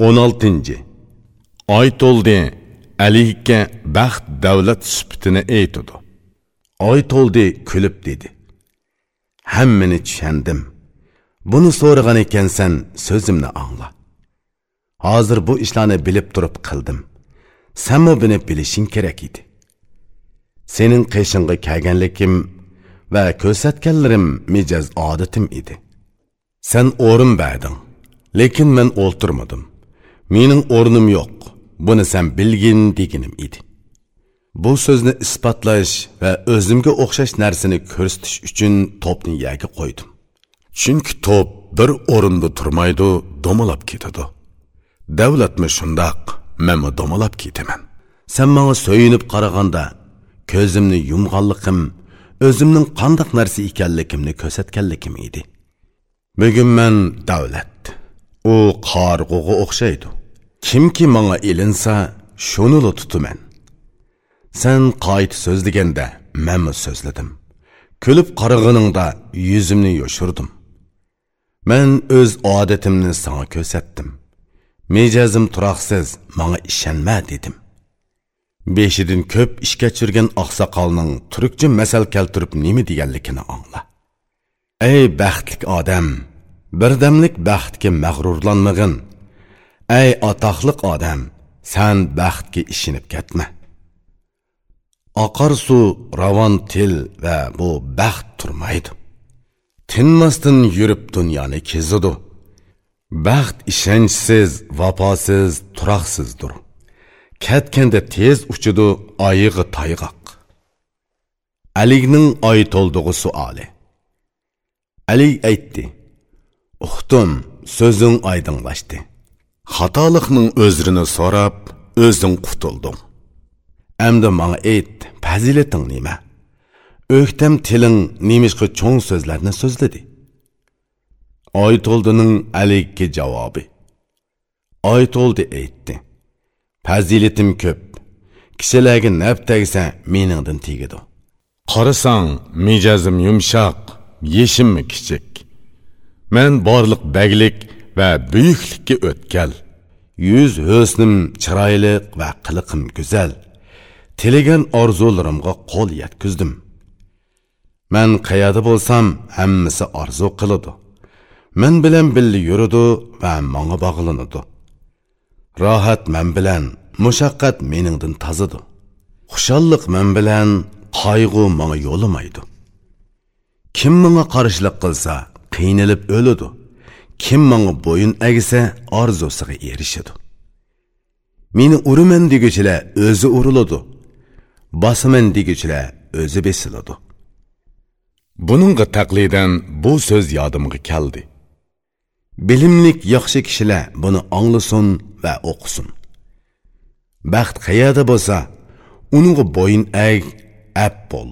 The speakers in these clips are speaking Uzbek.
16. Oy to'ldi, Aliga baxt davlat sifatini aytdi. Oy to'ldi, kulib dedi. Hammani tushundim. Buni so'ragan ekansan, so'zimni angla. Hozir bu ishlarni bilib turib qildim. Senmi buni bilishing kerak edi. Sening qishingga kelganlikim va ko'rsatganlarim mijoz odatim edi. Sen o'rin berding, lekin men o'ltirmadim. Mening o'rnim yo'q. Buni sen bilgin deginim edi. Bu so'zni isbotlash va o'zimga o'xshash narsani ko'rsatish uchun to'pni yaga qo'ydim. Chunki to'p bir o'rinda turmaydi, domalab ketadi. Davlatmi shundoq, men domalab ketaman. Sen menga so'yinib qaraganda ko'zimni yumganligim, o'zimning qandoq narsa ekanligimni ko'rsatganligim edi. Bugun men davlat. U qarg'uga o'xshaydi. Kimki manga ilinsa, shunili tutaman. Sen qayt so'zlaganda men so'zladim. Kulib qarag'iningda yuzimni yoshirdim. Men o'z odatimni sanga ko'rsatdim. Mejazim turoqsiz, manga ishonma dedim. Beshidan ko'p ish kechirgan oqsoqolning turkcha masal keltirib nima deganligini angla. Ey baxtlik odam, birdamlik baxtga mag'rurlanmag'in. Ey atoqliq odam, sen baxtga ishinib ketma. Oqar suv, ravon til va bu baxt turmaydi. Tinmasdan yurib dunyoni kezidu Baxt ishonchsiz, vafosiz, turoqsizdir. Ketganda tez uchidu oyig'i toyg'oq Aligning oy to'ldig'i suoli. Ali aytdi: uxtim so'zing oydinlashdi. Xatolikning o'zrini so'rab, o'zing qutulding. Endi manga ayt, fazilating nima? O'ktam tiling nemishqa cho'ng so'zlarni so'zladi?" oytoldining alikki javobi. oytoldi aytdi: fazilatim ko'p kishilarga naf tegsa meningdan tegadi qarasang mijozim yumshoq yeshimmi kichik men borliq baglik va buyuklikka o'tkal. Yuz husnim chiroyli va qiliqim go'zal. Tilagan orzularimga qo'l yetkizdim man qayerda bo'lsam hammasi orzu qiladi. Men bilan birga yuridi va menga bog'lanadi. Rohat men bilan mushaqqat meningdan tozidi xushalliq men bilan qayg'u menga yo'limaydi. Kim menga qarshilik qilsa qiynalib o'ladi. Kim manga bo'yin egsa orzusiga erishadi. Meni uraman deguchilar o'zi uriladi. Bosaman deguchilar o'zi besiladi. Buningga taqlidan bu so'z yodimga keldi. Bilimlik yaxshi kishilar buni anglasin va o'qisin. Baxt qayerda bo'lsa uningga bo'yin ag ap bo'l.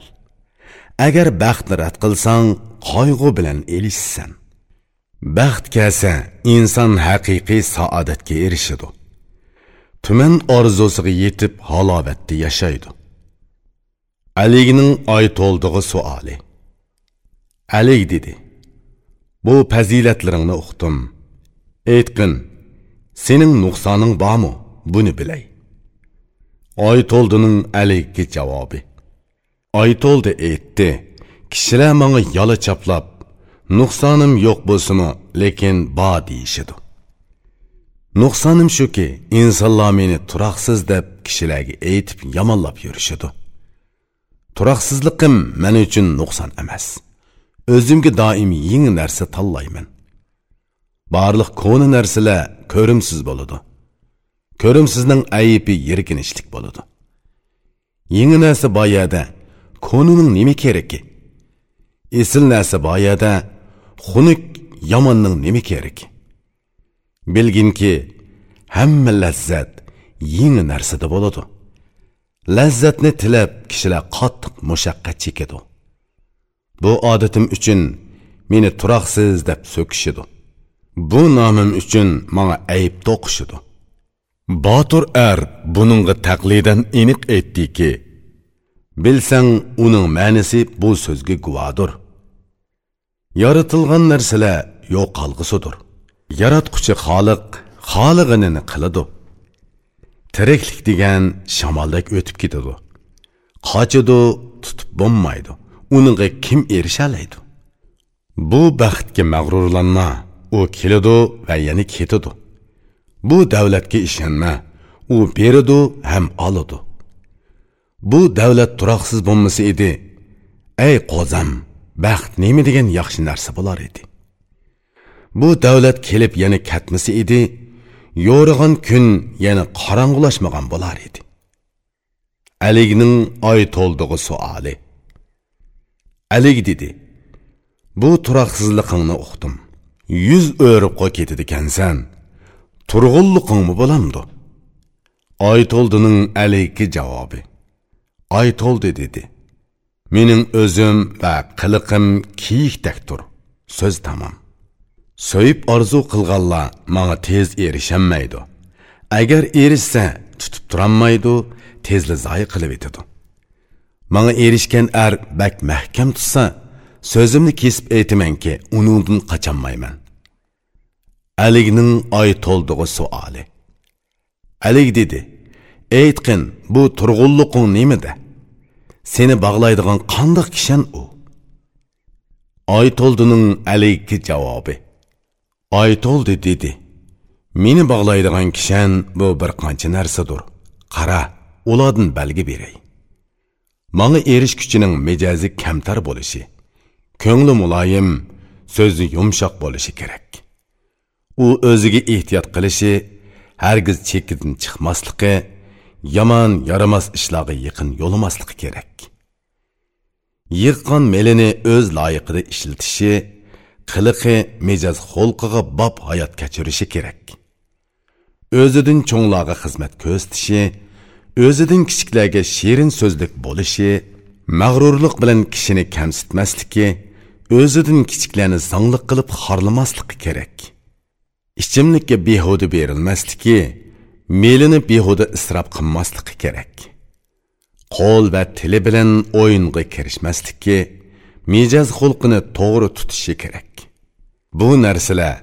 Agar baxtni rad qilsang qayg'u bilan elishsan. Baxt kelsa inson haqiqiy saodatga erishadi. Tuman orzusiga yetib halovatda yashaydi. Aligning oy to'ldig'i suoli. Alik dedi bu fazilatlaringni uqdim. Aytqin sening nuqsoning bormi? Buni bilay. Oy to'ldining alikki javobi. Oy to'ldi aytdi kishilar manga yola chaplab nuqsonim yo'q bo'lsimi lekin bor deyishidi nuqsonim shuki insonlar meni turoqsiz deb kishilarga aytib yomonlab yurishidi turaqsizligim men uchun nuqson emas. O'zimga doim yangi narsa tanlayman. Barliq ko'ni narsalar ko'rimsiz bo'ladi. Ko'rimsizning ayibi yirginishlik bo'ladi. Yangi narsa boyada ko'nining nima keragi? Esil narsa boyada xunuk yomonning nima keragi bilginki hamma lazzat yangi narsada bo'ladi. Lazzatni tilab kishilar qattiq mushaqqat chekadi. Bu odatim uchun meni turoqsiz deb so'kishidi bu nomim uchun manga ayb to'qishidi botur ar buningga taqlidan aniq aytdiki bilsang uning ma'nisi bu so'zga guvodir. Yaratilgan narsalar yo'q qolg'usidir yaratquchi xoliq xolig'inini qiladi. Tiriklik degan shamoldek o'tib ketadi. Qochidi tutib bo'lmaydi. Uningga kim erishalaydi? Bu baxtga mag'rurlanma. U keladi va yana ketadi. Bu davlatga ishonma. U beradi ham oladi. Bu davlat turoqsiz bo'lmasa edi. Ey qo'zam baxt nima degan yaxshi narsa bo'lar edi. Bu davlat kelib yana ketmasa edi yo'rig'in kun yana qorong'ulashmagan bo'lar edi. Aligning oy to'ldig'i suoli. Alik dedi bu turaqsizliqingni uqdim. Yuz o'rib qo'y ketadikansan turg'unliqingmi bo'lamdi? Oy to'ldining aligi javobi. Oy to'ldi dedi. Mening o'zim va qiliqim kiyikdakdir. So'z tamom. So'yib orzu qilganlar manga tez erishamaydi agar erishsa tutib turolmaydi tezli zoyi qilib etadi manga erishgan ar bak mahkam tutsa so'zimni kesib aytamanki uningdan qocholmayman aligning oy to'ldig'i suoli. Alik dedi aytqin bu turg'unliqing nimada? Seni bog'laydigan qandoq kishan u? Aytoldining alayki javobi. Aytoldi dedi meni bog'laydigan kishan bu bir qancha narsadir qara ulardan balgi beray manga erish kuchining mijozi kamtar bo'lishi ko'ngli muloyim so'zi yumshoq bo'lishi kerak. U o'ziga ehtiyot qilishi hargiz chekidan chiqmasligi yomon yaramas ishlarga yaqin yo'lamasligi kerak. Yiqqan melini o'z loyiqida ishlatishi qiliqi mijoz xulqiga bob hayot kechirishi kerak. O'zidan cho'nglarga xizmat ko'rsatishi o'zidan kichiklarga shirin so'zlik bo'lishi mag'rurlik bilan kishini kamsitmasligi o'zidan kichiklarni zanglik qilib xorlamasligi kerak. Ichimlikka behuda berilmasligi melini behuda isrof qilmasligi kerak. Qo'l va tili bilan o'yinga kirishmasligi mijoz xulqini to'g'ri tutishi kerak. Bu narsalar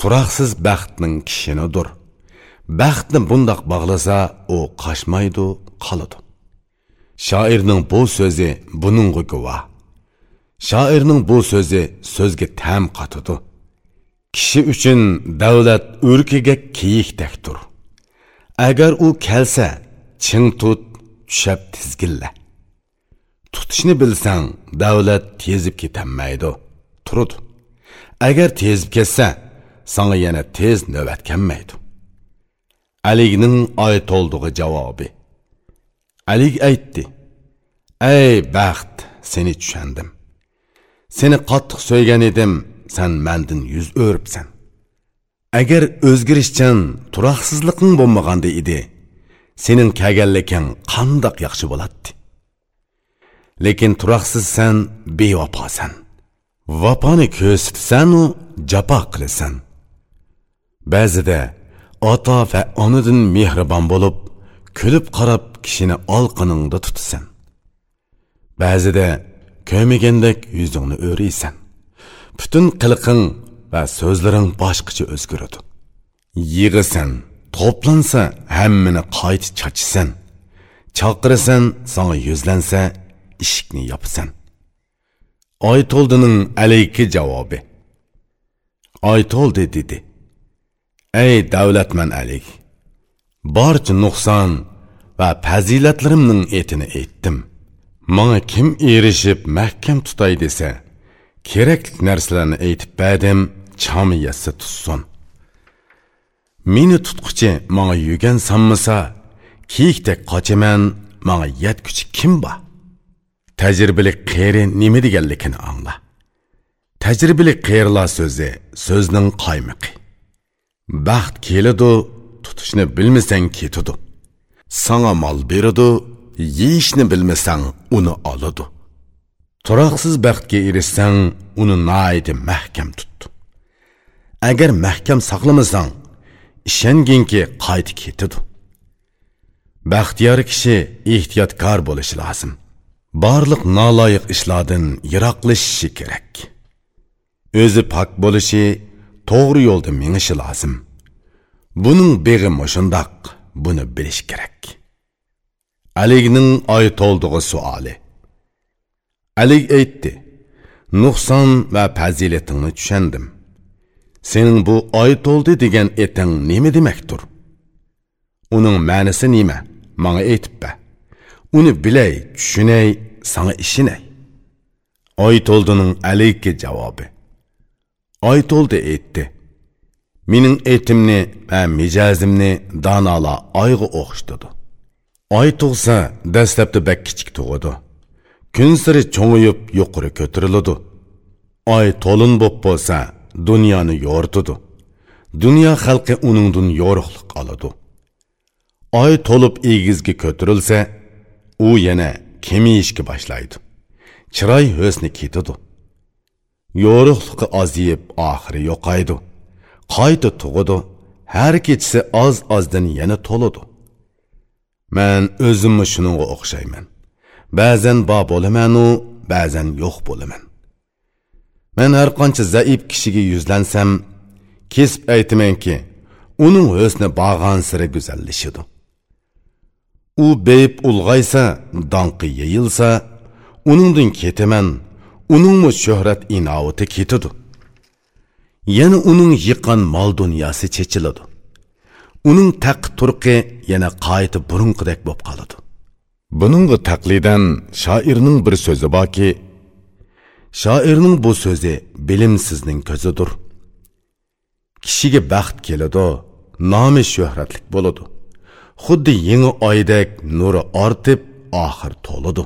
turaqsiz baxtning kishinidir. Baxtni bundoq bog'lasa u qochmaydi qoladi. Shoirning bu so'zi buningga guvoh. Shoirning bu so'zi so'zga tam qotidi kishi uchun davlat o'rkiga kiyikdakdir agar u kelsa ching tut tushab tizgilla tutishni bilsang davlat tezib ketolmaydi turut. Agar tezib ketsa sanga yana tez navbat kelmaydi. Aligning oy to'ldig'i javobi. Alik aytdi ey baxt seni tushandim. Seni qattiq so'ygan edim san mandin yuz o'ribsan. Agar o'zgarishchan turoqsizliqing bo'lmaganda edi sening kelganliging qandoq yaxshi bo'ladi lekin turaqsizsan bevafosan vafoni ko'rsatasan-u jafo qilasan. Ba'zida ota va onadan mehribon bo'lib kulib qarab kishini olqiningda tutasan. Ba'zida ko'magandek yuzingni o'riysan. Butun qiliqing va so'zlaring boshqacha o'zgaradi. Yig'isan to'plansa hammani qayta chachisan. Chaqirasan sanga yuzlansa eshikni yopasan. Oy to'ldining alayki javobi. Oy to'ldi dedi. Ey davlatman alik barcha nuqson va fazilatlarimning etini aytdim. Manga kim erishib mahkam tutay desa kerakli narsalarni aytib berdim. Chami yassa tutsin meni tutquchi manga yugan sanmasa kiyikdek qochaman manga yetguchi kim bor tajribalik qeri nima deganligini angla tajribalik qerilar so'zi so'zning qaymiqi baxt keladi tutishni bilmasang ketadi sanga mol beradi yeyishni bilmasang uni oladi turoqsiz baxtga erishsang uni noiti mahkam tut agar mahkam saqlamasang ishonginki qayta ketadi. Baxtiyor kishi ehtiyotkor bo'lishi lozim. Barliq noloyiq ishlardan yiroqlashishi kerak. O'zi pok bo'lishi to'g'ri yo'lda minishi lozim. Buning beg'i mushundoq buni bilish kerak. Aligning oy to'ldig'i suoli. Alik aytdi nuqson va fazilatingni tushandim. Sening bu oy to'ldi degan eting nima demakdir? Uning ma'nisi nima? Manga aytib ber uni bilay tushunay sanga ishinay. Oy to'ldining alikka javobi. Oy to'ldi aytdi. Mening etimni va mijozimni donolar oyga o'xshatadi oy tug'sa dastlabda bak kichik tug'adi. Kun siri cho'ng'iyib yuqori ko'tariladi. Oy to'lin bo'p bo'lsa dunyoni yo'rtidi. Dunyo xalqi uningdan yorug'lik oladi. Oy to'lib egizga ko'tarilsa u yana kemiyishga boshlaydi. Chiroy husni ketadi. Yorug'liqi oziyib oxiri yo'qaydi. Qayta tug'idi har kechisi oz ozdan yana to'ladi. Man o'zimni shuningga o'xshayman. Ba'zan bor bo'lamanu ba'zan yo'q bo'laman. Man har qancha zaif kishiga yuzlansam kesib aytamanki uning husni borgan siri go'zallashidi u beyib ulg'aysa donqi yeyilsa uningdan ketaman uningmi shuhrat inovati ketidi yana uning yiqqan mol dunyosi chechiladi. Uning taq turqi yana qayta burunqidek bo'lib qoladi. Buningga taqlidan shoirning bir so'zi borki shoirning bu so'zi bilimsizning ko'zidir. Kishiga baxt keladi nomi shuhratlik bo'ladi. Xuddi yangi oydek nuri ortib oxir to'ladi.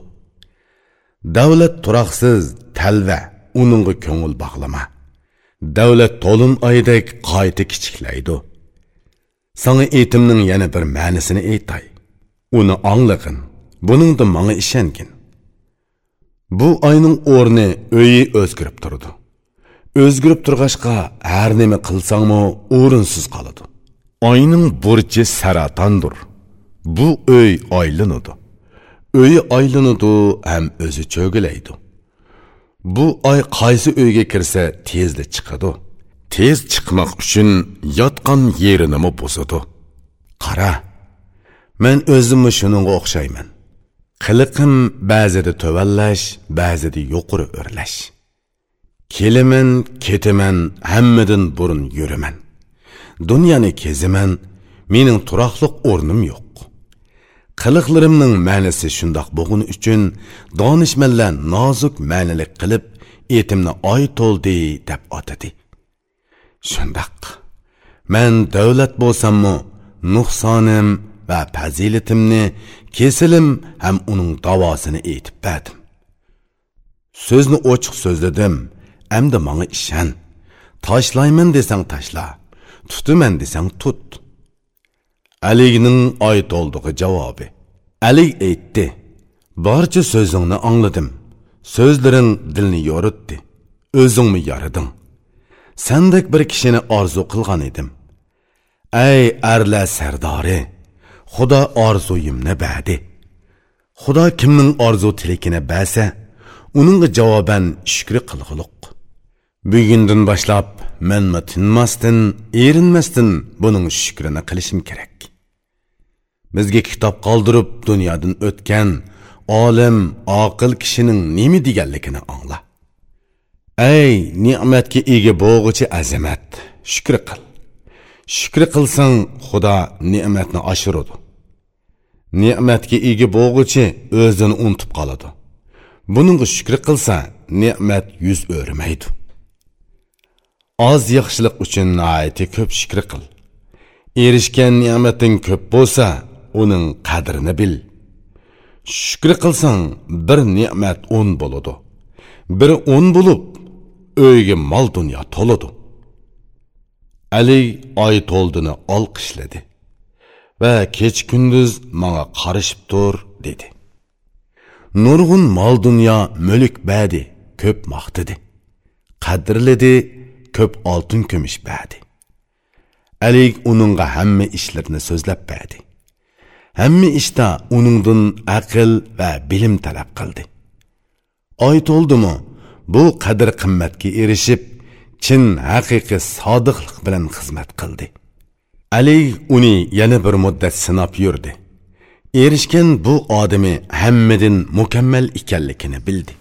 Davlat turaqsiz talva uningga ko'ngil bog'lama. Davlat to'lin oydek qayta kichiklaydi. Sana etimning yana bir ma'nisini aytay. Uni anglag'in buningda manga ishongin. Bu oyning o'rni o'yi o'zgarib turdi. O'zgarib turg'ashqa har nima qilsangmi o'rinsiz qoladi. Oyning burchi saratondir. Bu o'y aylanadi o'yi aylanadi ham o'zi cho'gilaydi. Bu oy qaysi uyga kirsa tezda chiqadi. Tez chiqmoq uchun yotgan yerinimi buzadi qara men o'zimni shuningga o'xshayman. Qiliqim ba'zida to'vallash ba'zida yuqori o'rlash. Keliman ketaman hammadan burun yuraman dunyoni kezaman mening turoqliq o'rnim yo'q. Qiliqlarimning ma'nisi shundoq bo'lgani uchun donishmandlar nozik ma'nilik qilib etimni oy to'ldi deb otadi. Shundoq. Man davlat bo'lsammi nuqsonim va fazilatimni kesilim ham uning davosini aytib berdim. So'zni ochiq so'zladim endi manga ishon. Tashlayman desang tashla tutaman desang tut. Aligning oy to'ldig'i javobi. Alik aytdi barcha so'zingni angladim. So'zlaring dilni yoritdi. O'zingmi yoriding? Sendek bir kishini orzu qilgan edim. Ey arlar sardori xudo orzuyimni berdi xudo kimning orzu tilakini bersa uningga javoban shukri qilg'iliq bugundan boshlab manma tinmasdan erinmasdan buning shukrini qilishim kerak. Bizga kitob qoldirib dunyodan o'tgan olim oqil kishining nima deganligini angla. Ey ne'matga ega bo'g'ichi azamat shukr qil. Shukr qilsang xudo ne'matni oshiradi. Ne'matga ega bo'g'ichi o'zini unutib qoladi. Buningga shukr qilsa ne'mat yuz o'rmaydi. Oz yaxshilik uchun naiti ko'p shukr qil. Erishgan ne'mating ko'p bo'lsa uning qadrini bil. Shukr qilsang bir ne'mat o'n bo'ladi. Biri o'n bo'lib uyga mol dunyo to'ladi. Ali oy to'ldini olqishladi va kech kunduz manga qarishib tur dedi. Nurg'un mol dunyo mulk badi ko'p maqtidi qadrladi ko'p oltin kumush badi. Ali uningga hamma ishlarni so'zlab berdi hamma ishda uningdan aql va bilim talab qildi. Oy to'ldimi bu qadr qimmatga erishib chin haqiqiy sodiqlik bilan xizmat qildi. Ali uni yana bir muddat sinab yurdi. Erishgan bu odami hammadan mukammal ekanligini bildi.